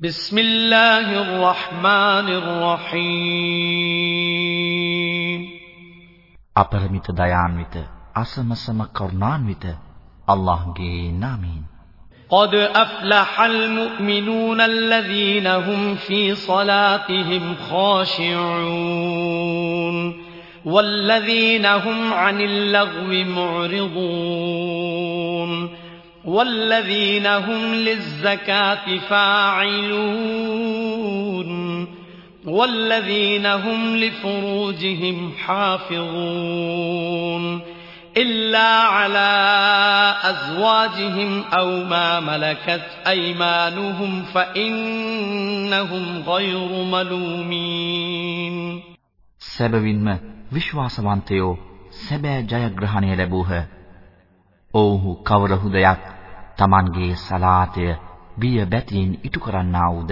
بسم الله الرحمن الرحيم අපරිමිත දයාන්විත අසමසම කරුණාන්විත අල්ලාහ්ගේ නාමයෙන් قد أفلح المؤمنون الذين هم في صلاتهم خاشعون والذين هم عن اللغو معرضون والذين هم للزكاة فاعلون والذين هم لفروجهم حافظون إلا على أزواجهم أو ما ملكت أيمانهم فإنهم غير ملومين සැබවින්ම විශ්වාසවන්තයෝ සැබෑ ජයග්‍රහණය ලැබූහ. ඔව්හු කවර හුදයක් Tamanගේ සලාතය බිය බැතියෙන් ඉටු කරන්නා වූද?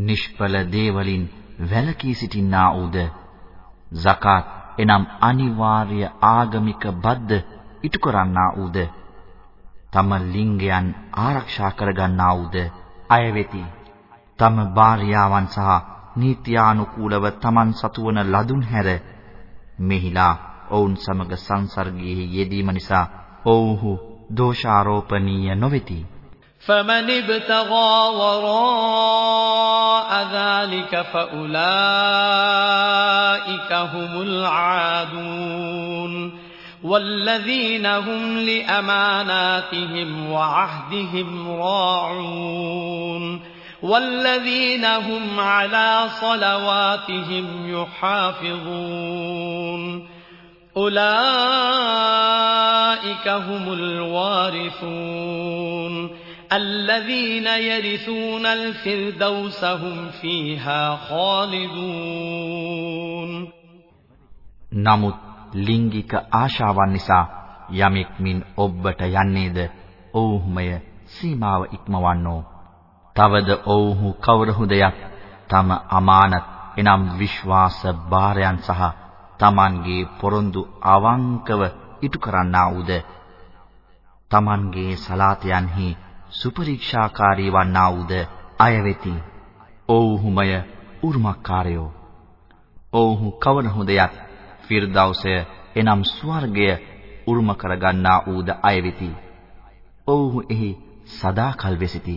නිෂ්ඵල දේවලින් වැළකී සිටින්නා වූද? zakat එනම් අනිවාර්ය ආගමික බද්ද ඉටු කරන්නා වූද? තම ලිංගයන් ආරක්ෂා කරගන්නා වූද? අය වෙති. තම භාර්යාවන් සහ නීත්‍යානුකූලව Taman සතුවන ලදුන් හැර මෙහිලා ඔවුන් සමග සංසර්ගයේ යෙදීම නිසා ඔව්හු දෝෂාරෝපණීය නොවේති. فمن ابتغى وراء ذلك فأولئك هم العادون والذين هم لأماناتهم وعهدهم راعون والذين هم على صلواتهم يحافظون أولئك هم الوارثون الذين يرثون الفردوس هم فيها خالدون නමුත් ලිංගික ආශාවන් නිසා යමෙක් මින් ඔබට යන්නේද ඔව්හුමය සීමාව ඉක්මවන්නෝ තවද ඔව්හු කවරහුදයක් තම අමානත් එනම් විශ්වාස භාරයන් සහ Tamanගේ පොරොන්දු අවංකව ඉටු කරන්නා වූද Tamanගේ සලාතයන්හි සුපරීක්ෂාකාරී වන්නා වූද අය වෙති. ඔව්හුමය උරුමකාරයෝ. ඔව්හු කවන හොඳයත් ෆිර්දෞසය එනම් ස්වර්ගය උරුම කරගන්නා වූද අය වෙති. ඔව්හු එහි සදාකල් වෙසිති.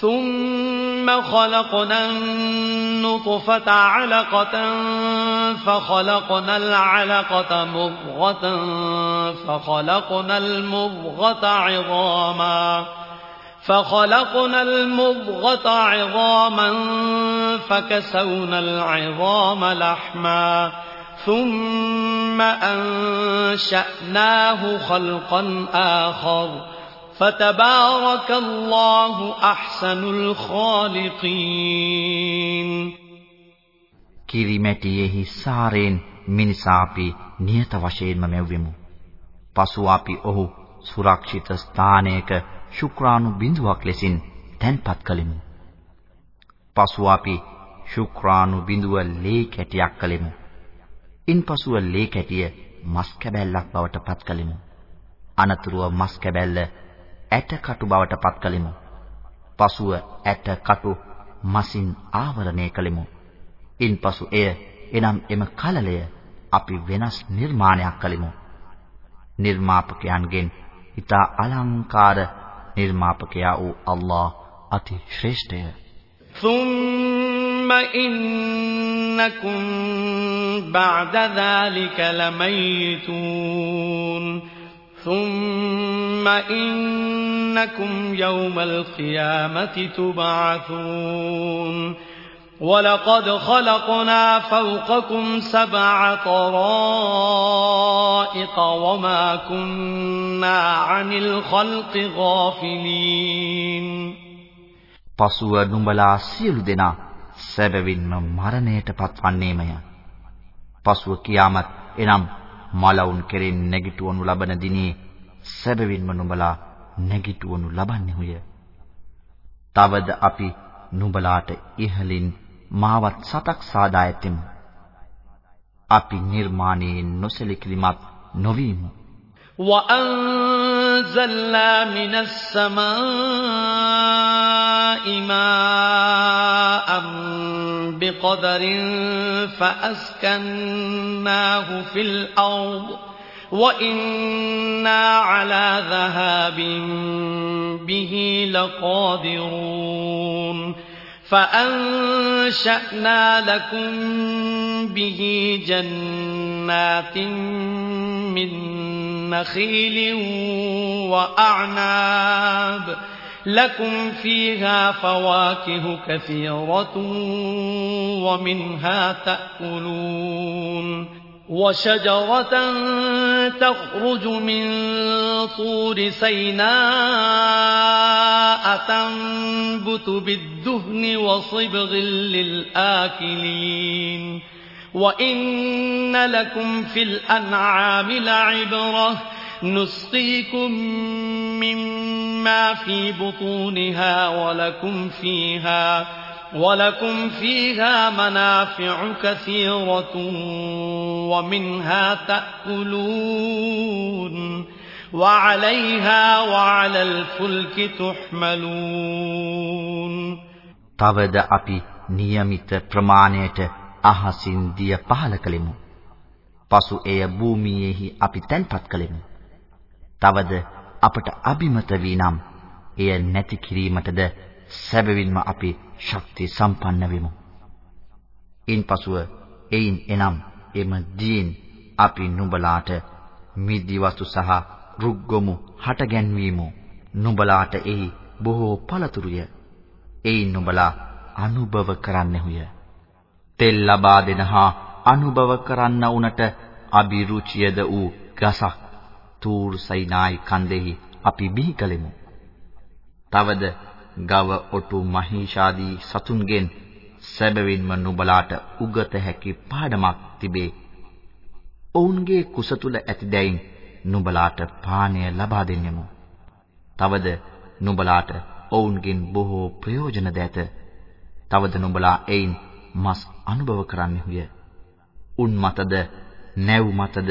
ثم خلقنا النطفة علقة فخلقنا العلقة مضغة فخلقنا المضغة عظاما فخلقنا المضغة عظاما فكسونا العظام لحما ثم أنشأناه خلقا آخر فتبارك الله أحسن الخالقين කිරිමැටියෙහි සාරයෙන් මිනිසා අපි නියත වශයෙන්ම මැව්වෙමු. පසු අපි ඔහු සුරක්ෂිත ස්ථානයක ශුක්‍රාණු බිඳුවක් ලෙසින් තැන්පත් කළෙමු. පසු අපි ශුක්‍රාණු බිඳුව ලේ කැටියක් කළෙමු. ඉන්පසුව ලේ කැටිය මස් කැබැල්ලක් බවට පත් කළෙමු. අනතුරුව මස් කැබැල්ල ඇටකටු බවට පත් කළෙමු. පසුව ඇටකටු මසින් ආවරණය කළෙමු. ඉන්පසු එය එනම් එම කලලය අපි වෙනස් නිර්මාණයක් කළෙමු. නිර්මාපකයන්ගෙන් ඊතා අලංකාර නිර්මාපකයා වූ අල්ලාහ් අති ශ්‍රේෂ්ඨය. ثُمَّ إِنَّكُمْ بَعْدَ ذَلِكَ لَمَيِّتُونَ ثُمَّ إِنَّكُمْ يَوْمَ الْقِيَامَةِ تُبْعَثُونَ وَلَقَدْ خَلَقْنَا فَوْقَكُمْ سَبْعَ طَرَائِقَ وَمَا كُنَّا عَنِ الْخَلْقِ غَافِلِينَ පසුව නුඹලා සියලු දෙනා සැබවින්ම මරණයට පත්වන්නේමය. පසුව කියාමත් එනම් මලවුන් කෙරෙන් නැගිටවනු ලබන දිනේ සැබවින්ම නුඹලා නැගිටවනු ලබන්නේය. තවද අපි නුඹලාට ඉහලින් මාවත් සතක් සාදා ඇතෙමු. අපි නිර්මාණයේ නොසලකිලිමත් නොවීමු. وأنزلنا من السماء ماء بقدر فأسكناه في الأرض وإنا على ذهاب به لقادرون فأنشأنا لكم به جنات من نخيل وأعناب لكم فيها فواكه كثيرة ومنها تأكلون. وشجرة تخرج من طور سيناء تنبت بالدهن وصبغ للآكلين. وإن لكم في الأنعام لعبرة نسقيكم مما في بطونها ولكم فيها ولكم فيها منافع كثيرة ومنها تأكلون وعليها وعلى الفلك تحملون තවද අපි નિયમિત ප්‍රමාණයට අහසින් දිය පහල කළෙමු. පසු එය භූමියේහි අපි තැන්පත් කළෙමු. තවද අපට අබිමත වී නම් එය නැති කිරීමටද සැබවින්ම අපි ශක්ති සම්පන්න වෙමු. ඉන්පසුව එයින් එනම් එම දීන් අපි නුඹලාට මිදි වස්තු සහ රුග්ගොමු හටගැන්වීමු. නුඹලාට එහි බොහෝ පළතුරුය. එයින් නුඹලා අනුභව කරන්නෙහුය. තෙල් ලබා දෙන හා අනුභව කරන්න උනට අභිරුචියද වූ ගසක් තූර් සයිනායි කන්දෙහි අපි බිහි කලෙමු. තවද ගව ඔටු මහීෂාදී සතුන්ගෙන් සැබවින්ම නුඹලාට උගත හැකි පාඩමක් තිබේ. ඔවුන්ගේ කුස තුල ඇති දැයින් නුඹලාට පානය ලබා දෙන්නෙමු. තවද නුඹලාට ඔවුන්ගෙන් බොහෝ ප්‍රයෝජන ද ඇත. තවද නුඹලා එයින් මස් අනුභව කරන්නෙහුය. උන් මතද නැව් මතද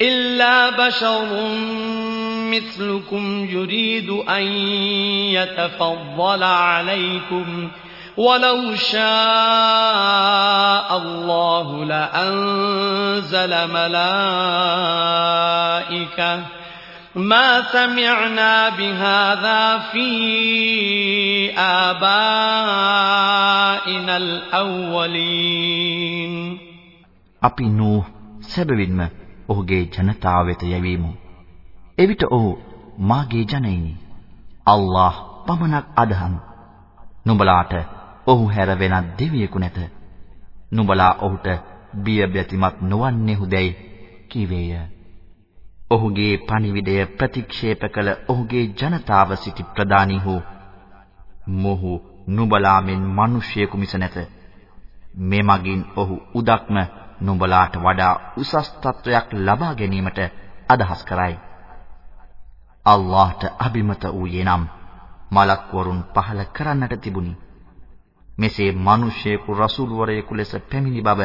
إلا بشر مثلكم يريد أن يتفضل عليكم ولو شاء الله لأنزل ملائكة ما سمعنا بهذا في آبائنا الأولين අපි නූ සැබවින්ම ඔහුගේ ජනතාව වෙත යැවීමු එවිට ඔහු මාගේ ජනයිනි. අල්ලාහ් පමණක් අදහම්. නුඹලාට ඔහු හැර වෙනත් දෙවියෙකු නැත. නුඹලා ඔහුට බිය බැතිමත් නොවන්නේහුදැයි කීවේය. ඔහුගේ පණිවිඩය ප්‍රතික්ෂේප කළ ඔහුගේ ජනතාව සිටි ප්‍රදානීහු මොහු නුඹලා මෙන් මිනිසියෙකු මිස නැත. මේ මගින් ඔහු උදක්ම නුඹලාට වඩා උසස් තත්වයක් ලබා ගැනීමට අදහස් කරයි. අල්ලාහට අබිමත වූයේ නම් මලක් වරුන් පහල කරන්නට තිබුණි. මෙසේ මිනිසෙකු රසූල් වරයෙකු ලෙස පැමිණි බව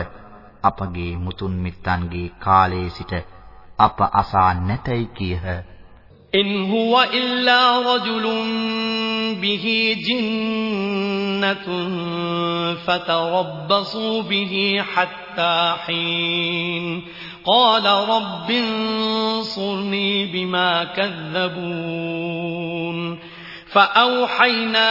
අපගේ මුතුන් මිත්තන්ගේ කාලයේ සිට අප අසා නැතයි කීහ. إن هو إلا رجل به جنة فتربصوا به حتى حين. قال رب انصرني بما كذبون. فأوحينا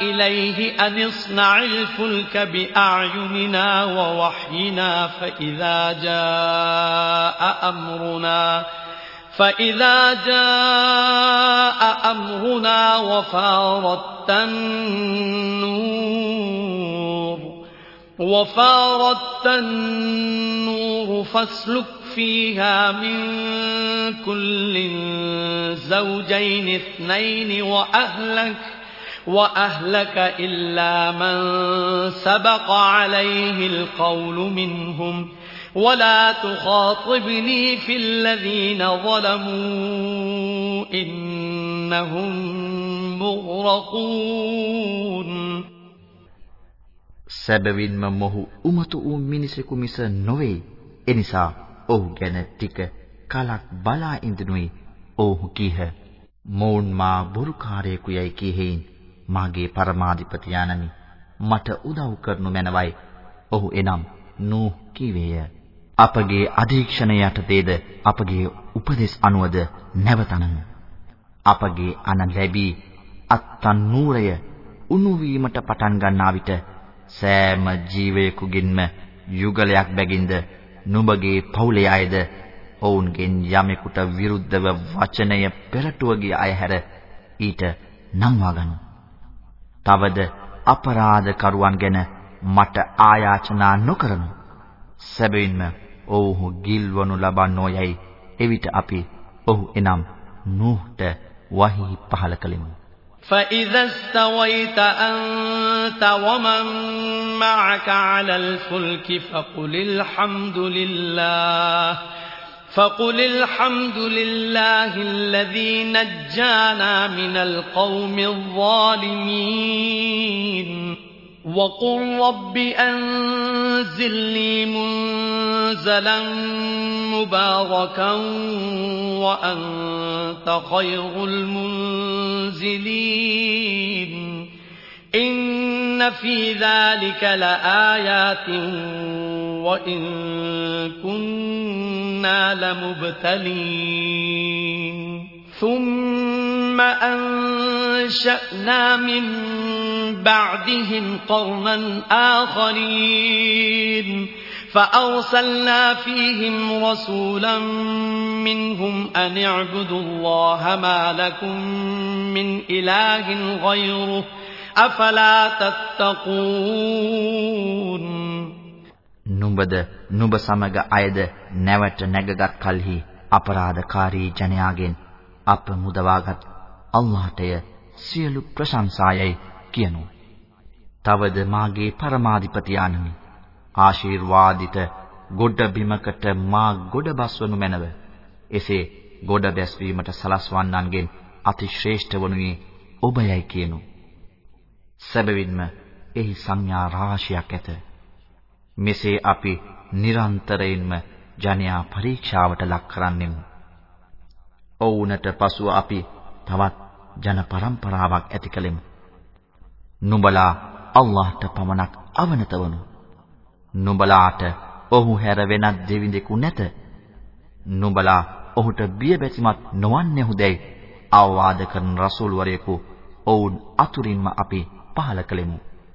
إليه أن اصنع الفلك بأعيننا ووحينا فإذا جاء أمرنا فإذا جاء أمرنا وفارت النور وفارت النور فاسلك فيها من كل زوجين اثنين وأهلك وأهلك إلا من سبق عليه القول منهم ۖ. ولا تخاطبني في الذين ظلموا إنهم مغرقون සැබවින්ම මොහු උමතු වූ මිනිසෙකු මිස නොවේ. එනිසා ඔහු ගැන ටික කලක් බලා ඉඳනුයි. ඔහු කීහ. "මෝන් මා බොරුකාරයෙකු යයි කීහෙයින් මාගේ පරමාධිපති ආනමි. මට උදව් කරනු මැනවයි." ඔහු එනම් නූහ් කීවේය. අපගේ අධීක්ෂණ යටතේද අපගේ උපදෙස් අනුවද නැවතනමු. අපගේ අන ලැබී අත්තන් නූරය උණු වීමට පටන් ගන්නා විට සෑම ජීවයෙකුගින්ම යුගලයක් බැගින්ද නුඹගේ පවුලේ අයද ඔවුන්ගෙන් යමෙකුට විරුද්ධව වචනය පෙරටුව ගිය අය හැර ඊට නම්වා ගනු. තවද අපරාධ කරුවන් ගැන මට ආයාචනා නොකරනු. සැබවින්ම ඔව්හු ගිල්වනු ලබන්නෝ යයි එවිට අපි ඔහු එනම් නූහ්ට වහී පහල කලෙමු فإذا استويت أنت ومن معك على الفلك فقل الحمد لله فقل الحمد لله الذي نجانا من القوم الظالمين وقل رب أنزلني منزلا مباركا وأنت خير المنزلين إن في ذلك لآيات وإن كنا لمبتلين ثم أنشأنا من بعدهم قرنا آخرين فأرسلنا فيهم رسولا منهم أن اعبدوا الله ما لكم من إله غيره أفلا تتقون නුඹද නුඹ සමග අයද නැවට නැගගත් කලෙහි අපරාධකාරී ජනයාගෙන් අප මුදවාගත් අල්ලාහටය සියලු ප්‍රශංසායයි කියනු. තවද මාගේ පරමාධිපති ආනමි. ආශිර්වාදිත ගොඩ බිමකට මා ගොඩ බස්වනු මැනව. එසේ ගොඩ බැස්වීමට සලස්වන්නන්ගෙන් අතිශ්‍රේෂ්ඨ වනුයේ ඔබයයි කියනු. සැබවින්ම එහි සංඥා රාශියක් ඇත. මෙසේ අපි නිරන්තරයෙන්ම ජනයා පරීක්ෂාවට ලක් කරන්නෙමු. ඔවුන්ට පසුව අපි තවත් ජන පරම්පරාවක් ඇති කලෙමු. නුඹලා අල්ලාහට පමණක් අවනත වනු. නුඹලාට ඔහු හැර වෙනත් දෙවිඳෙකු නැත. නුඹලා ඔහුට බියබැතිමත් නොවන්නේහුදැයි අවවාද කරන රසූල් වරයෙකු ඔවුන් අතුරින්ම අපි පහල කලෙමු.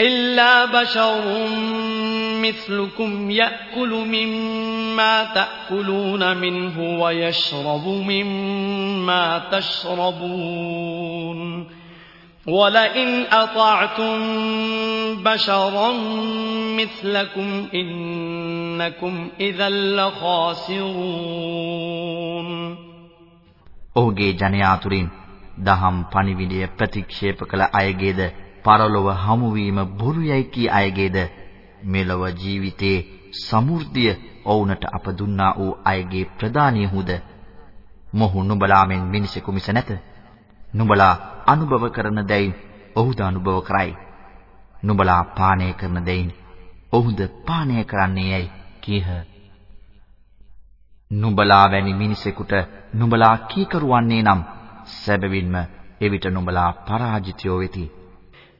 إلا بشر مثلكم يأكل مما تأكلون منه ويشرب مما تشربون ولئن أطعتم بشرا مثلكم إنكم إذا لخاسرون ඔහුගේ ජනයා තුරින් දහම් පණිවිඩය ප්‍රතික්ෂේප කළ අයගේද පරලොව හමුවීම බොරුයයි කී අයගේද මෙලොව ජීවිතේ සමෘද්ධිය ඔවුන්ට අප දුන්නා වූ අයගේ ප්‍රදානියහුද මොහු නුඹලා මෙන් මිනිසෙකු මිස නැත. නුඹලා අනුභව කරන දෙයින් ඔහුද අනුභව කරයි. නුඹලා පානය කරන දෙයින් ඔහුද පානය කරන්නේ යයි කීහ. නුඹලා වැනි මිනිසෙකුට නුඹලා කීකරුවන්නේ නම් සැබවින්ම එවිට නුඹලා පරාජිතයෝ වෙති.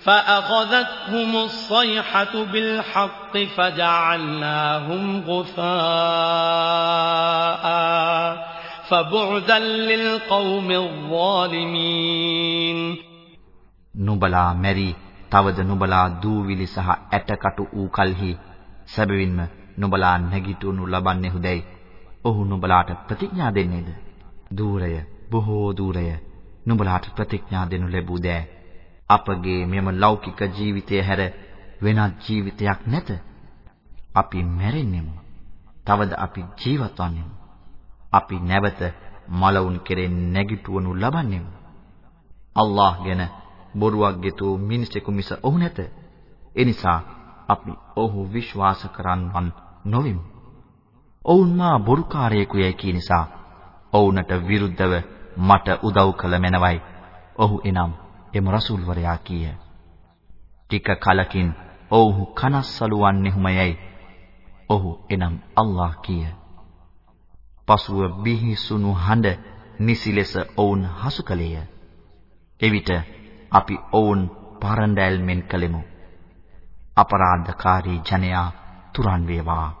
فأخذتهم الصيحة بالحق فجعلناهم غثاء فبعدا للقوم الظالمين නුඹලා මෙරි තවද නුඹලා දූවිලි සහ ඇටකටු වූ කලෙහි සැබවින්ම නුඹලා නැගිටුණු ලබන්නේහුදැයි ඔහු නුඹලාට ප්‍රතිඥා දෙන්නේද දූරය බොහෝ දූරය නුඹලාට ප්‍රතිඥා දෙනු ලැබූ දෑ අපගේ මෙම ලෞකික ජීවිතය හැර වෙනත් ජීවිතයක් නැත. අපි මැරෙන්නෙමු. තවද අපි ජීවත් වන්නෙමු. අපි නැවත මලවුන් කෙරෙන් නැගිටවනු ලබන්නෙමු. අල්ලාහ් ගැන බොරුවක් ගෙතූ මිනිසෙකු මිස ඔහු නැත. එනිසා අපි ඔහු විශ්වාස කරන්වන් නොවෙමු. ඔවුන් මා බොරුකාරයෙකු යයි කී නිසා ඔවුන්ට විරුද්ධව මට උදව් කළ මැනවයි. ඔහු එනම් එම රසූල් වරයා කීය. ටික කලකින් ඔව්හු කනස්සලු වන්නේහුමයයි. ඔහු එනම් අල්ලාහ් කීය. පසුව බිහිසුණු හඬ නිසි ලෙස ඔවුන් හසු කළේය. එවිට අපි ඔවුන් පරඬැල්මෙන් කලෙමු. අපරාධකාරී ජනයා තුරන් වේවා.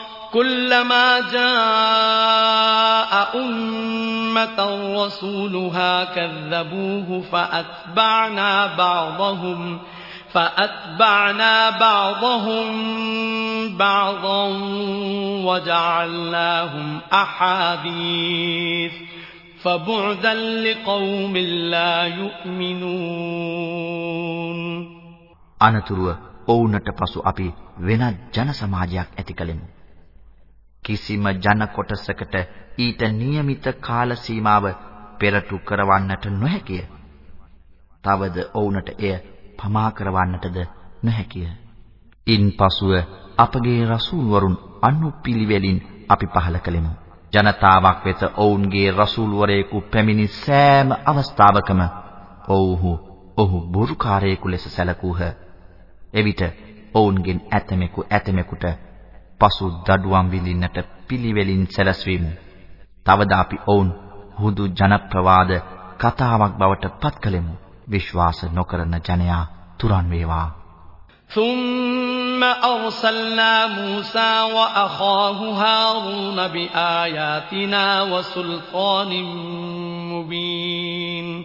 كلما جاء أمة رسولها كذبوه فأتبعنا بعضهم فأتبعنا بعضهم بعضا وجعلناهم أحاديث فبعدا لقوم لا يؤمنون අනතුරුව ඔවුන්ට පසු අපි වෙනත් ජන සමාජයක් ඇති කලෙමු. කිසිම ජන කොටසකට ඊට નિયમિત කාල සීමාව පෙරටු කරවන්නට නොහැකිය. තවද ඔවුන්ට එය පමා කරවන්නටද නොහැකිය. ඉන්පසුව අපගේ රසූල් වරුන් අනුපිළිවෙලින් අපි පහල කළෙමු. ජනතාවක් වෙත ඔවුන්ගේ රසූල් වරයෙකු පැමිණි සෑම අවස්ථාවකම ඔව්හු ඔහු බොරුකාරයෙකු ලෙස සැලකූහ. එවිට ඔවුන්ගෙන් ඇතමෙකු ඇතමෙකුට පසු දඩුවම් විඳින්නට පිළිවෙලින් සැලැස්වීමු. තවද අපි ඔවුන් හුදු ජනප්‍රවාද කතාවක් බවට පත් කළෙමු. විශ්වාස නොකරන ජනයා තුරන් වේවා. ثُمَّ أَرْسَلْنَا مُوسَى وَأَخَاهُ هَارُونَ بِآيَاتِنَا وَسُلْطَانٍ مُبِينٍ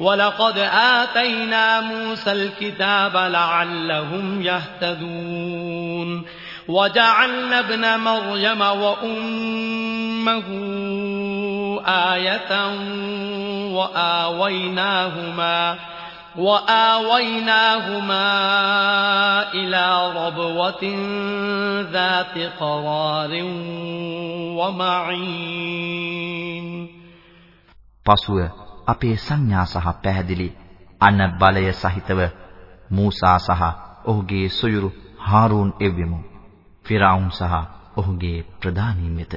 ولقد آتينا موسى الكتاب لعلهم يهتدون وجعلنا ابن مريم وأمه آية وآويناهما وآويناهما إلى ربوة ذات قرار ومعين අපේ සංඥා සහ පැහැදිලි අන බලය සහිතව මූසා සහ ඔහුගේ සොයුරු හාරූන් එවෙමු. ෆිරාවුන් සහ ඔහුගේ ප්‍රධානීන් වෙත.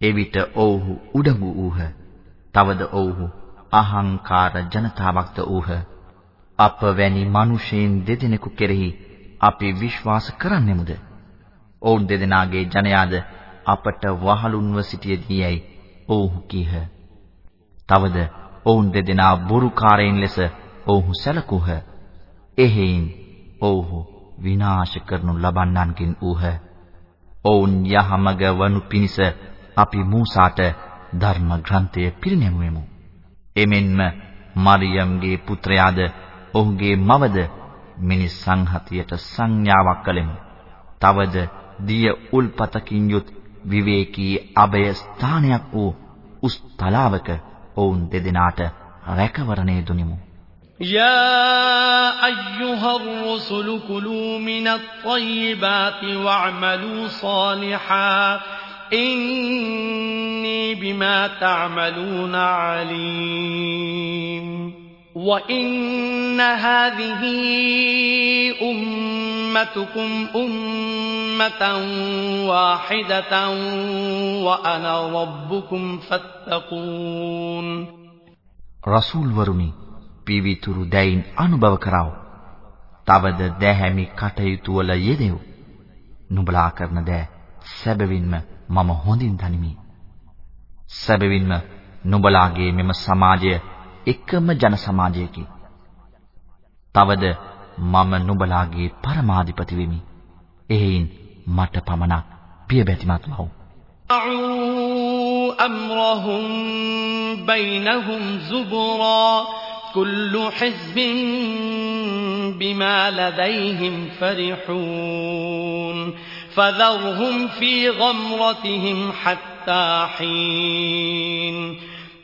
එවිට ඔව්හු උඩඟු වූහ. තවද ඔව්හු අහංකාර ජනතාවක්ද වූහ. අප වැනි මිනිසෙයින් දෙදෙනෙකු කෙරෙහි අපි විශ්වාස කරන්නෙමුද? ඔවුන් දෙදෙනාගේ ජනයාද අපට වහලුන්ව සිටියදීයයි ඔව්හු කීහ. තවද ඔවුන් දෙදෙනා බොරුකාරයින් ලෙස ඔවුහු සැලකුහ. එහෙයින් ඔව්හු විනාශ කරනු ලබන්නන්කින් ඌහ. ඔවුන් යහමග වනු පිණිස අපි මූසාට ධර්ම ග්‍රන්ථය පිරිනැමුවෙමු. එමෙන්ම මරියම්ගේ පුත්‍රයාද ඔහුගේ මවද මිනිස් සංහතියට සංඥාවක් කළෙමු. තවද දිය උල්පතකින් යුත් විවේකී අබය ස්ථානයක් වූ උස් තලාවක ඔවුන් දෙදෙනාට රැකවරණය දුනිමු. يا أيها الرسل كلوا من الطيبات واعملوا صالحا إني بما تعملون عليم وإن هذه أمتكم أمة واحدة وأنا ربكم فاتقون رسول ورمي පිවිතුරු දැයින් අනුභව කරව. තවද දැහැමි කටයුතු වල යෙදෙව්. නුඹලා කරන දෑ සැබවින්ම මම හොඳින් දනිමි. සැබවින්ම නුඹලාගේ මෙම සමාජය එකම ජන සමාජයකි. තවද මම නුඹලාගේ පරමාධිපති වෙමි. එහෙයින් මට පමණක් පිය බැතිමත් වව්. أمرهم بينهم زبرا كل حزب بما لديهم فرحون فذرهم في غمرتهم حتى حين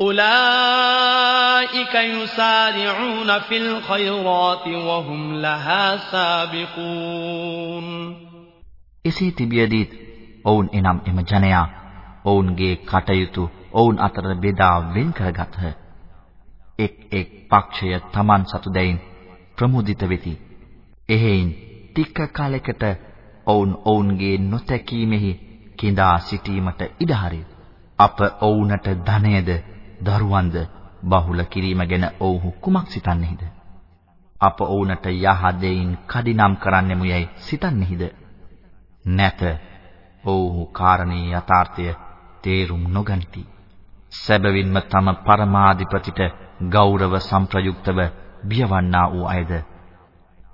أولئك يسارعون في الخيرات وهم لها سابقون එසේ තිබියදීත් ඔවුන් එනම් එම ජනයා ඔවුන්ගේ කටයුතු ඔවුන් අතර බෙදා වෙන් කරගත්හ. එක් එක් පක්ෂය Taman සතු දෙයින් ප්‍රමුදිත වෙති. එහෙයින් ටික කාලයකට ඔවුන් ඔවුන්ගේ නොතැකීමෙහි කිඳා සිටීමට ඉඩ අප ඔවුන්ට ධනයද දරුවන්ද බහුල කිරීම ගැන ඔවුහු කුමක් සිතන්නේද? අප ඔවුන්ට යහ දෙයින් කඩිනම් කරන්නෙමු යයි සිතන්නේද? නැත. ඔවුහු කාරණේ යථාර්ථය තේරුම් නොගනිති. සැබවින්ම තම පරමාධිපතිට ගෞරව සම්ප්‍රයුක්තව බියවන්නා වූ අයද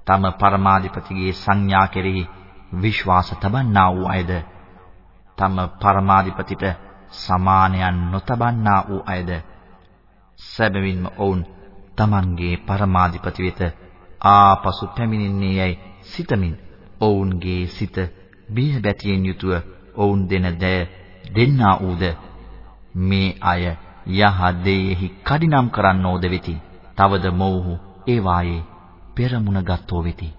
තම පරමාධිපතිගේ සංඥා කෙරෙහි විශ්වාස තබන්නා වූ අයද තම පරමාධිපතිට සමානයන් නොතබන්නා වූ අයද සැබවින්ම ඔවුන් තමන්ගේ පරමාධිපති වෙත ආපසු පැමිණෙන්නේ යයි සිතමින් ඔවුන්ගේ සිත බිය බැතියෙන් යුතුව ඔවුන් දෙන දෑ දෙන්නා ඌද මේ අය යහ දෙයෙහි කඩිනම් කරන්නෝද වෙති. තවද මොවුහු ඒ වායේ පෙරමුණ ගත්තෝ වෙති.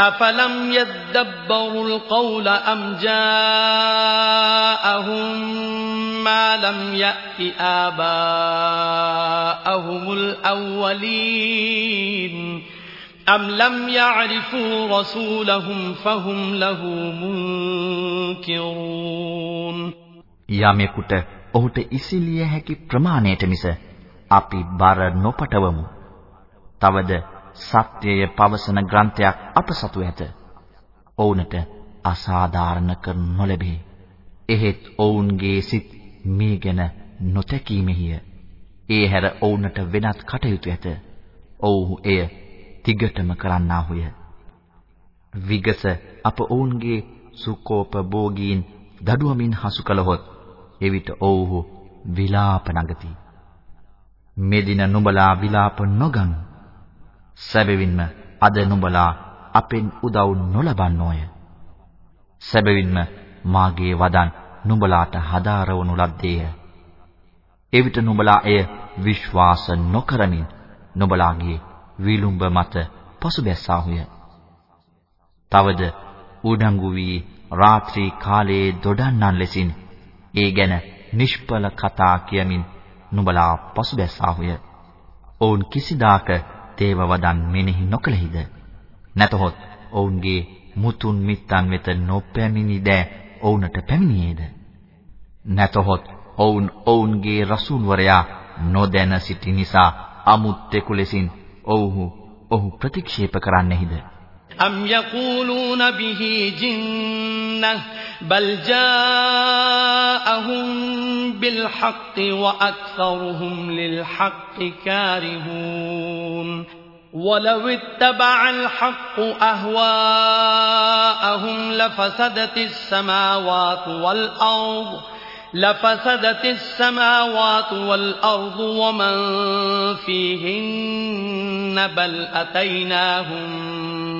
أفلم يدبروا القول أم جاءهم ما لم يأت آباءهم الأولين أم لم يعرفوا رسولهم فهم له منكرون යමෙකුට ඔහුට ඉසිලිය හැකි ප්‍රමාණයට මිස අපි බර නොපටවමු. තවද සත්‍යය පවසන ග්‍රන්ථයක් අප සතු ඇත. ඔවුන්ට අසාධාරණ කර නොලැබේ. එහෙත් ඔවුන්ගේ සිත් මේ ගැන නොතැකීමෙහිය. ඒ හැර ඔවුන්ට වෙනත් කටයුතු ඇත. ඔව්හු එය තිගටම කරන්නාහුය. විගස අප ඔවුන්ගේ සුකෝපභෝගීන් දඩුවමින් හසු කළහොත් එවිට ඔව්හු විලාප නගති. මෙදින නුඹලා විලාප නොගනු. සැබවින්ම අද නුඹලා අපෙන් උදව් නොලබන්නෝය. සැබවින්ම මාගේ වදන් නුඹලාට හදාරවනු ලද්දේය. එවිට නුඹලා එය විශ්වාස නොකරමින් නුඹලාගේ විලුඹ මත පසුබැස්සාහුය. තවද උඩඟු වී රාත්‍රී කාලයේ දොඩන්නන් ලෙසින් ඒ ගැන නිෂ්පල කතා කියමින් නුඹලා පසුබැස්සාහුය. ඔවුන් කිසිදාක දේව වදන් මෙනෙහි නොකළෙහිද? නැතහොත් ඔවුන්ගේ මුතුන් මිත්තන් වෙත නොපැමිණි දෑ ඔවුන්ට පැමිණියේද? නැතහොත් ඔවුන් ඔවුන්ගේ රසූල්වරයා නොදැන සිටි නිසා අමුත්තෙකු ලෙසින් ඔව්හු ඔහු ප්‍රතික්ෂේප කරන්නෙහිද? أم يقولون به جنة بل جاءهم بالحق وأكثرهم للحق كارهون ولو اتبع الحق أهواءهم لفسدت السماوات والأرض لفسدت السماوات والأرض ومن فيهن بل أتيناهم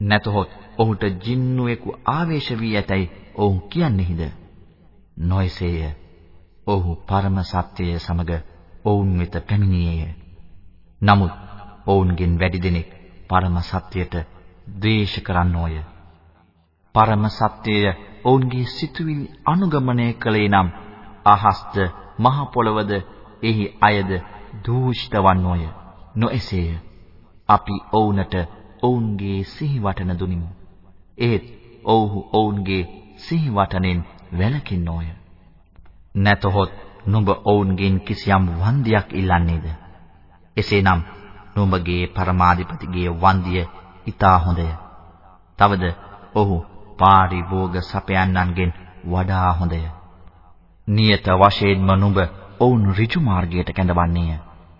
නැතහොත් ඔහුට ජින්නුවෙකු ආවේශ වී ඇතැයි ඔවුන් කියන්නේහිද? නොයසේය. ඔහු පරම සත්‍යය සමග ඔවුන් වෙත පැමිණියේය. නමුත් ඔවුන්ගෙන් වැඩි දෙනෙක් පරම සත්‍යයට ද්වේෂ කරන්නෝය. පරම සත්‍යය ඔවුන්ගේ සිතුවිලි අනුගමනය කළේ නම් අහස්ද මහ පොළවද එහි අයද දූෂිත වන්නෝය. නොඑසේය. අපි ඔවුන්ට ඔවුන්ගේ සිහිවටන දුනිමු. ඒත් ඔව්හු ඔවුන්ගේ සිහිවටනෙන් වැළකින්නෝය. නැතහොත් නුඹ ඔවුන්ගෙන් කිසියම් වන්දියක් ඉල්ලන්නේද? එසේනම් නුඹගේ පරමාධිපතිගේ වන්දිය ඊටා හොඳය. තවද ඔහු පාරිභෝග සපයන්නන්ගෙන් වඩා හොඳය. නියත වශයෙන්ම නුඹ ඔවුන් ඍජු මාර්ගයට කැඳවන්නේය.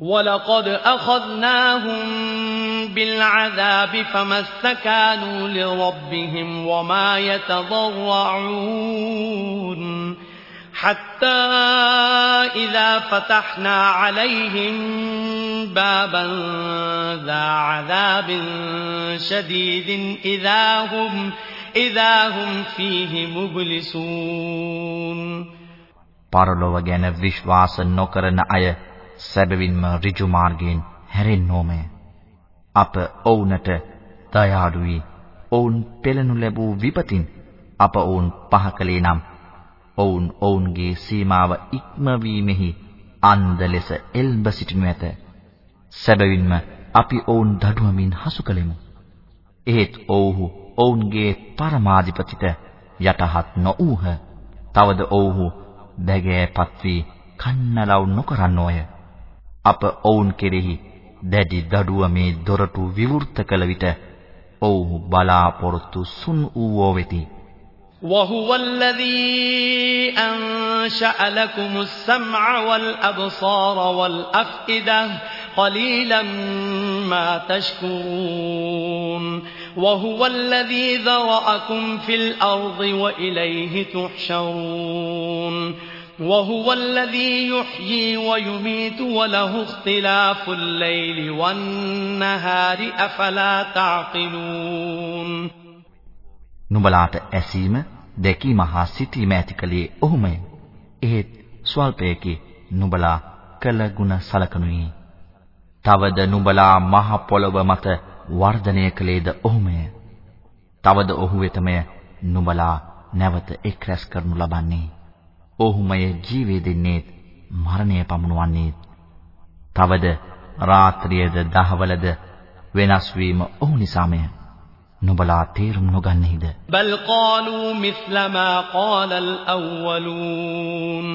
وَلَقَدْ أَخَذْنَاهُم بِالْعَذَابِ فَمَا اسْتَكَانُوا لِرَبِّهِمْ وَمَا يَتَضَرَّعُونَ حَتَّى إِذَا فَتَحْنَا عَلَيْهِم بَابًا ذَا عَذَابٍ شَدِيدٍ إِذَا هُمْ إذا هم فيه مبلسون පරලොව ගැන විශ්වාස නොකරන අය සැබවින්ම ඍජු මාර්ගයෙන් හැරෙන්නෝමය. අප ඔවුන්ට දයාලු වී ඔවුන් පෙළනු ලැබූ විපතින් අප ඔවුන් පහ කළේ නම් ඔවුන් ඔවුන්ගේ සීමාව ඉක්මවීමෙහි අන්ධ ලෙස එල්බ සිටිනු ඇත. සැබවින්ම අපි ඔවුන් දඩුවමින් හසු කළෙමු. එහෙත් ඔව්හු ඔවුන්ගේ පරමාධිපතිට යටහත් නොඌහ. තවද ඔව්හු බැගෑපත් වී කන්නලව් නොකරනෝය. අප ඔවුන් කෙරෙහි දැඩි දඩුවමේ දොරටු විවෘත කළ විට ඔව්හු බලාපොරොත්තු සුන් වූවෝ වෙති. وهو الذي أنشأ لكم السمع والأبصار والأفئدة قليلا ما تشكرون وهو الذي ذرأكم في الأرض وإليه تحشرون وهو الذي يحيي ويميت وله اختلاف الليل والنهار أفلا تعقلون නුඹලාට ඇසීම, දැකීම හා සිතීම ඇති කලේ ඔහුමය. එහෙත් ස්වල්පයකී නුඹලා කළ ගුණ සලකනුයි. තවද නුඹලා මහ පොළව මත වර්ධනය කළේද ඔහුමය. තවද ඔහු වෙතමය නුඹලා නැවත එක් රැස් කරනු ලබන්නේ. ඔහුමය ජීවේ දෙන්නේත් මරණය පමුණුවන්නේත්. තවද රාත්‍රියද දහවලද වෙනස් වීම ඔහු නිසාමය. නුඹලා තේරුම් නොගන්නේද? بل قالوا مثل ما قال الأولون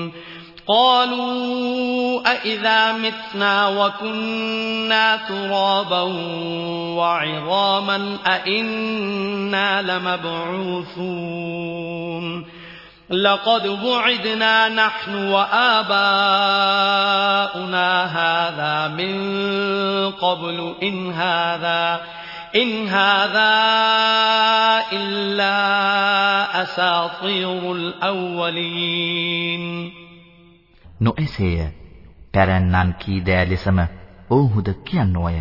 قالوا أإذا متنا وكنا ترابا وعظاما أإنا لمبعوثون لقد بعدنا نحن وآباؤنا هذا من قبل إن هذا إن هذا إلا أساطير الأولين නොඑසේය පැරැන්නන් කී දෑ ලෙසම ඔවුහුද කියනෝය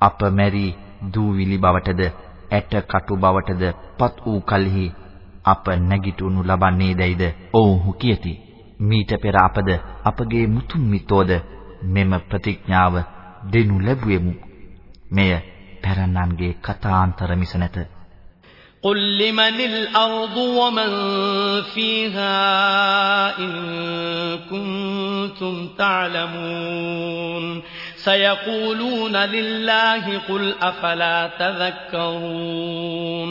අප මෙරි දූවිලි බවටද ඇට කටු බවටද පත් වූ කලෙහි අප නැගිටුණු ලබන්නේ දැයිද ඔවුහු කියති මීට පෙර අපද අපගේ මුතුන් මිතෝද මෙම ප්‍රතිඥාව දෙනු ලැබුවෙමු මෙය පැරණන්ගේ කතාන්තර මිස නැත. قل لمن الأرض ومن فيها إن كنتم تعلمون سيقولون لله قل أفلا تذكرون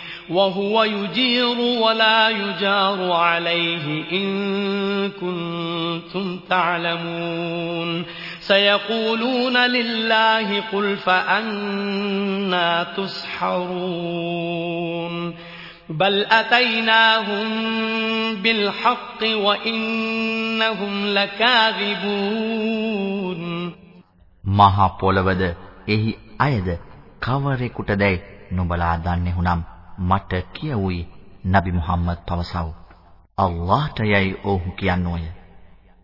وهو يجير ولا يجار عليه إن كنتم تعلمون سيقولون لله قل فأنا تسحرون بل أتيناهم بالحق وإنهم لكاذبون මහා පොළවද එහි අයද කවරෙකුටදයි නුඹලා දන්නේහුනම් මට කියවුයි නබි මුහම්මද් පවසව. අල්ලාහට යයි ඔහු කියනෝය.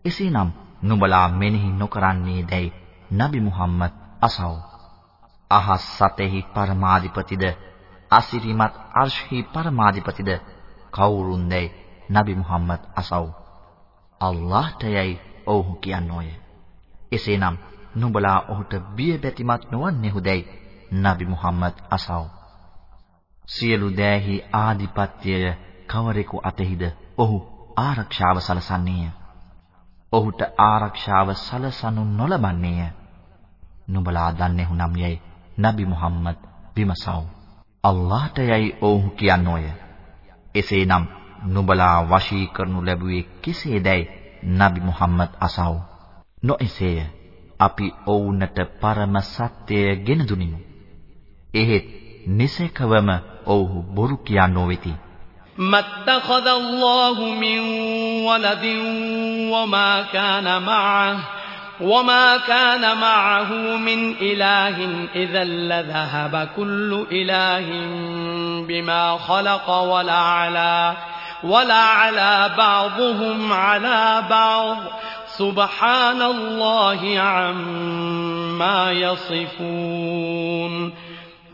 එසේනම් නුඹලා මෙනෙහි නොකරන්නේ දැයි නබි මුහම්මද් අසව. අහස් සතෙහි පරමාධිපතිද අසිරිමත් අර්ශ්හි පරමාධිපතිද කවුරුන් දැයි නබි මුහම්මද් අසව. අල්ලාහට යයි ඔහු කියනෝය. එසේනම් නුඹලා ඔහුට බිය බැතිමත් නොවන්නේහුදැයි නබි මුහම්මද් අසව. සියලු දෑහි ආධිපත්‍යය කවරෙකු අතෙහිද ඔහු ආරක්ෂාව සලසන්නේය. ඔහුට ආරක්ෂාව සලසනු නොලබන්නේය. නුඹලා දන්නේහු නම් යයි නබි මුහම්මද් විමසව. අල්ලාහට යයි ඔව්හු කියනෝය. එසේනම් නුඹලා වශී කරනු ලැබුවේ කෙසේදයි නබි මුහම්මද් අසව. නොඑසේය. අපි ඔවුන්ට පරම සත්‍යය ගෙන දුනිමු. එහෙත් නිසකවම ඔව්හු බොරු කියනෝ වෙති. ما اتخذ الله من ولد وما كان معه وما كان معه من إله إذا لذهب كل إله بما خلق ولا على ولا على بعضهم على بعض سبحان الله عما يصفون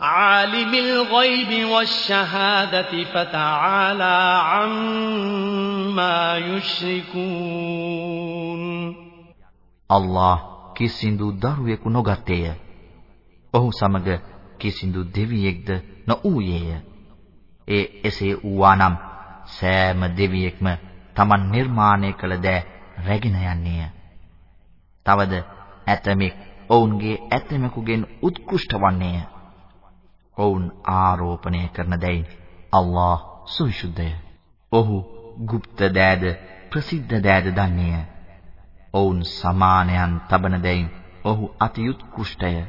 عالم الغيب والشهادة فتعالى عما يشركون අල්ලාහ් කිසිඳු දරුවෙකු නොගත්තේය. ඔහු සමග කිසිඳු දෙවියෙක්ද නොඌයේය. ඒ එසේ වූවානම් සෑම දෙවියෙක්ම Taman නිර්මාණය කළ දෑ රැගෙන යන්නේය. තවද ඇතමෙක් ඔවුන්ගේ ඇතමෙකුගෙන් උත්කෘෂ්ඨ වන්නේය. ඔවුන් ආරෝපණය කරන දෙයින් අල්ලාහ් සවිසුද්ධය. ඔහු গুপ্ত දෑද ප්‍රසිද්ධ දෑද දන්නේය. ඔවුන් සමානයන් තබන දෙයින් ඔහු අතිඋත්කෘෂ්ඨය.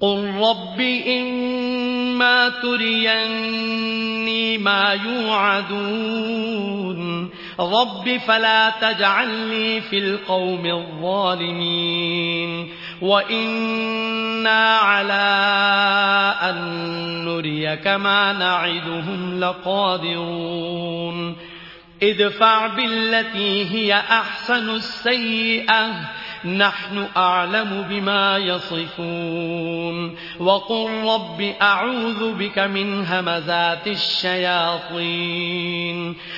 قل رب إما تريني ما يوعدون رب فلا تجعلني في القوم الظالمين وإنا على أن نريك ما نعدهم لقادرون ادفع بالتي هي أحسن السيئة نحن أعلم بما يصفون وقل رب أعوذ بك من همزات الشياطين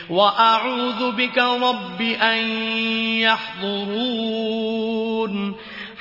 وأعوذ بك رب أن يحضرون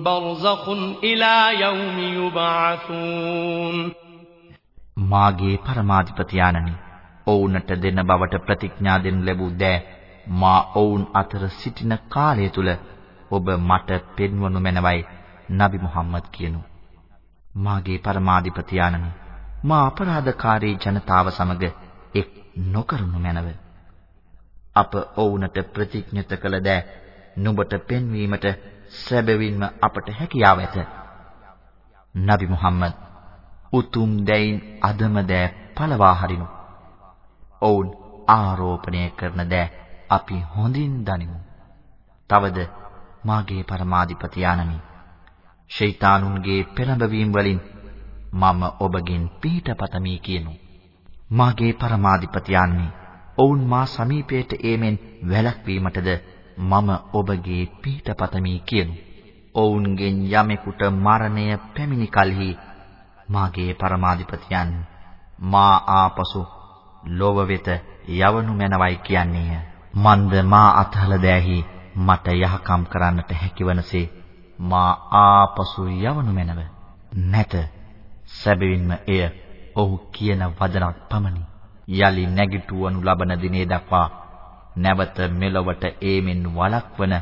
බර්සඛ ඉලා යෞම යුබාසූන් මාගේ පරමාධිපති ආනනි ඔවුන්ට දෙන බවට ප්‍රතිඥා දෙනු ලැබූ දෑ මා ඔවුන් අතර සිටින කාලය තුල ඔබ මට පෙන්වනු මැනවයි නබි මුහම්මද් කියනු. මාගේ පරමාධිපති ආනනි මා අපරාධකාරී ජනතාව සමග එක් නොකරනු මැනව. අප ඔවුන්ට ප්‍රතිඥත කළ දෑ නුඹට පෙන්වීමට සැබවින්ම අපට හැකියාව ඇත. නබි මුහම්මද් උතුම් දැයින් අදම දෑ පළවා හරිනු. ඔවුන් ආරෝපණය කරන දෑ අපි හොඳින් දනිමු. තවද මාගේ පරමාධිපති ආනමි. ෂයිතානුන්ගේ පෙළඹවීම් වලින් මම ඔබගෙන් පිටපතමි කියනු. මාගේ පරමාධිපති ආනමි. ඔවුන් මා සමීපයට ඒමෙන් වැළැක්වීමටද මම ඔබගේ පිටපතමි කියනු. ඔවුන්ගෙන් යමෙකුට මරණය පැමිණි කලෙහි මාගේ පරමාධිපතියන් මා ආපසු ලොව වෙත යවනු මැනවයි කියන්නේය. මන්ද මා අතහල දෑහි මට යහකම් කරන්නට හැකිවනසේ මා ආපසු යවනු මැනව නැත සැබවින්ම එය ඔහු කියන වදනක් පමණි යලි නැගිටවනු ලබන දිනේ දක්වා නැවත මෙලොවට ඒමෙන් වළක්වන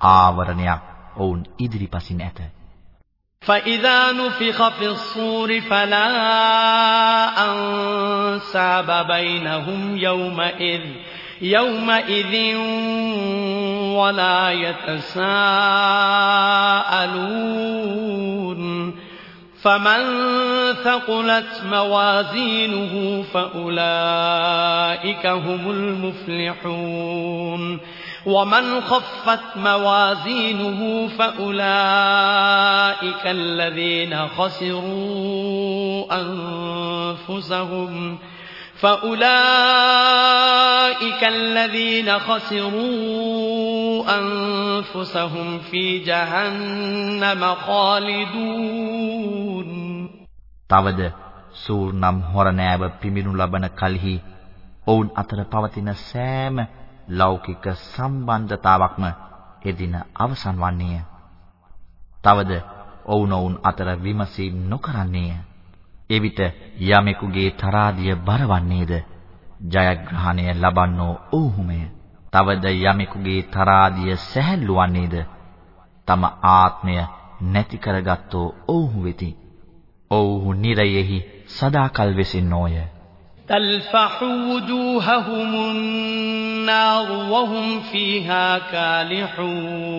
ආවරණයක් ඔවුන් ඉදිරිපසින් ඇත فإذا نفخ في الصور فلا أنساب بينهم يومئذ يومئذ ولا يتساءلون فمن ثقلت موازينه فأولئك هم المفلحون ومن خفت موازينه فأولئك الذين خسروا أنفسهم ۖ فأولئك الذين خسروا أنفسهم في جهنم خالدون තවද සූර් නම් හොරනෑව පිඹිනු ලබන කලෙහි ඔවුන් අතර පවතින සෑම ලෞකික සම්බන්ධතාවක්ම එදින අවසන් වන්නේය. තවද ඔවුනොවුන් අතර විමසීම් නොකරන්නේය. එවිට යමෙකුගේ තරාදිය බරවන්නේද ජයග්‍රහණය ලබන්නෝ ඔව්හුමය. තවද යමෙකුගේ තරාදිය සැහැල්ලු වන්නේද? තම ආත්මය නැති කරගත්තෝ ඔව්හු වෙති. ඔව්හු නිරයෙහි සදාකල් වෙසින්නෝය. تلفح وجوههم النار وهم فيها كالحون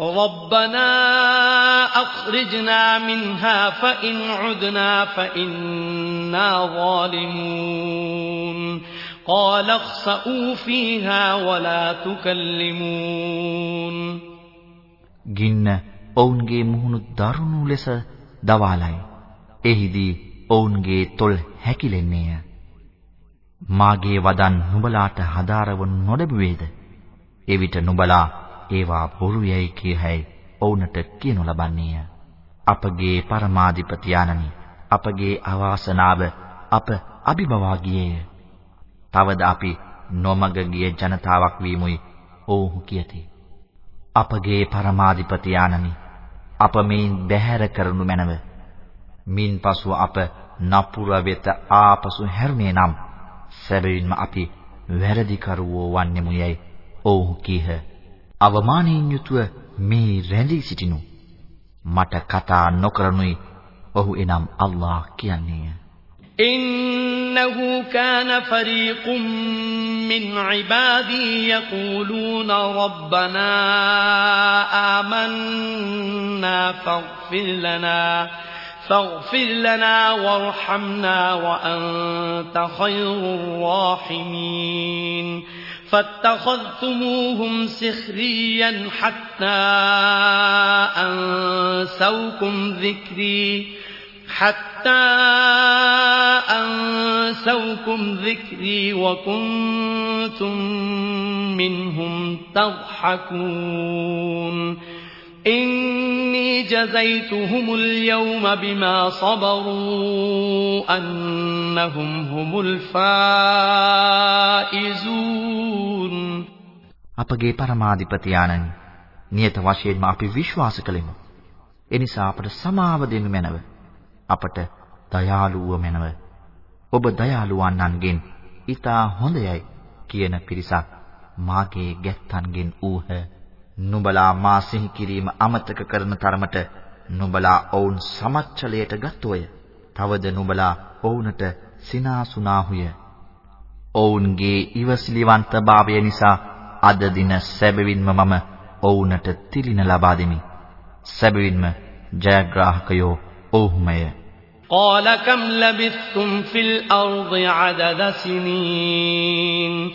ربنا أخرجنا منها فإن عدنا فإنا ظالمون قال اخسأوا فيها ولا تكلمون ගින්න ඔවුන්ගේ මුහුණු දරුණු ලෙස දවාලයි. එහිදී ඔවුන්ගේ තොල් හැකිලෙන්නේය. මාගේ වදන් නුඹලාට හදාරවනු නොලැබුවේද? එවිට නුඹලා ඒවා බොරු යයි කියහැයි ඔවුන්ට කියනු ලබන්නේය. අපගේ පරමාධිපති ආනනි අපගේ අවාසනාව අප අභිබවා ගියේය. තවද අපි නොමග ගිය ජනතාවක් වීමුයි ඔවුහු කියති. අපගේ පරමාධිපති ආනනි අප මේන් බැහැර කරනු මැනව. මින් පසුව අප නපුර වෙත ආපසු හැරුණේ නම් සැබවින්ම අපි වැරදිකරුවෝ වන්නෙමු යයි ඔවුහු කීහ. අවමානයෙන් යුතුව මේ රැඳී සිටිනු. මට කතා නොකරනුයි ඔහු එනම් අල්ලාහ් කියන්නේය. إنه كان فريق من عبادي يقولون ربنا آمنا فاغفر لنا فاغفر لنا وارحمنا وأنت خير الراحمين فاتخذتموهم سخريا حتى أنسوكم ذكري حتى أنسوكم ذكري وكنتم منهم تضحكون. إني جزيتهم اليوم بما صبروا أنهم هم الفائزون අපගේ පරමාධිපති ආනනි නියත වශයෙන්ම අපි විශ්වාස කළෙමු. එනිසා අපට සමාව දෙනු මැනව. අපට දයාලුව මැනව. ඔබ දයාලුවන්න්ගෙන් ඊතා හොඳයයි කියන පිරිසක් මාගේ ගැත්තන්ගෙන් ඌහ. නුඹලා මා සිහි කිරීම අමතක කරන තරමට නුඹලා ඔවුන් සමච්චලයට ගත්තෝය. තවද නුඹලා ඔවුන්ට සිනාසුනාහුය. ඔවුන්ගේ ඉවසිලිවන්තභාවය නිසා අද දින සැබවින්ම මම ඔවුන්ට තිරින ලබා දෙමි. සැබවින්ම ජයග්‍රාහකයෝ أوهمي قال كم لبثتم في الأرض عدد سنين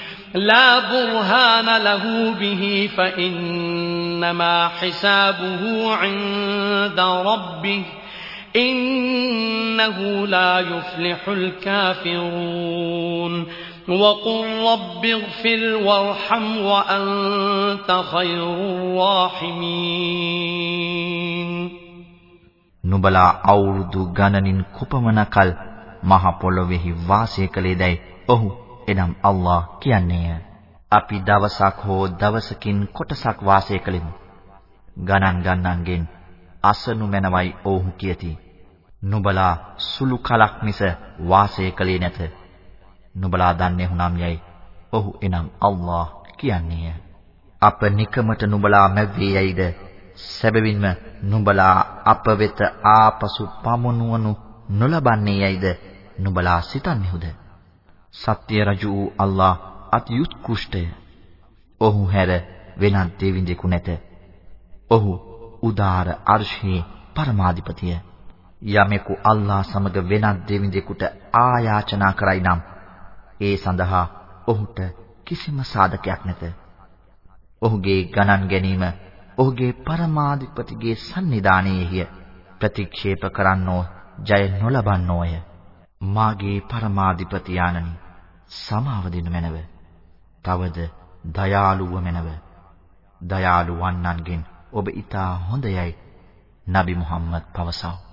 لا برهان له به فإنما حسابه عند ربه إنه لا يفلح الكافرون وقل رب اغفر وارحم وأنت خير الراحمين නුබලා අවුරුදු ගණනින් කුපමණකල් මහ පොළොවේහි වාසය කළේදයි ඔහු එනම් අල්ලාහ් කියන්නේය. අපි දවසක් හෝ දවසකින් කොටසක් වාසය කළෙමු. ගණන් ගන්නන්ගෙන් අසනු මැනවයි ඔවුහු කියති. නුඹලා සුළු කලක් මිස වාසය කළේ නැත. නුඹලා දන්නේ හුනම් යයි ඔහු එනම් අල්ලාහ් කියන්නේය. අප නිකමට නුඹලා මැව්වේ යයිද? සැබවින්ම නුඹලා අප වෙත ආපසු පමුණුවනු නොලබන්නේ යයිද? නුඹලා සිතන්නේහුද? සත්‍ය රජු වූ අල්ලාහ් අතිඋත්කෘෂ්ටය. ඔහු හැර වෙනත් දෙවිඳෙකු නැත. ඔහු උදාර අර්ශයේ පරමාධිපතිය. යමෙකු අල්ලාහ් සමග වෙනත් දෙවිඳෙකුට ආයාචනා කරයි නම් ඒ සඳහා ඔහුට කිසිම සාධකයක් නැත. ඔහුගේ ගණන් ගැනීම ඔහුගේ පරමාධිපතිගේ සන්නිධානයේය. ප්‍රතික්ෂේප කරන්නෝ ජය නොලබන්නෝය. මාගේ පරමාධිපති ආනනි සමාව දෙනු මැනව. තවද දයාලුව මැනව. දයාලු වන්නන්ගෙන් ඔබ ඊට හොඳයයි නබි මුහම්මද් පවසව.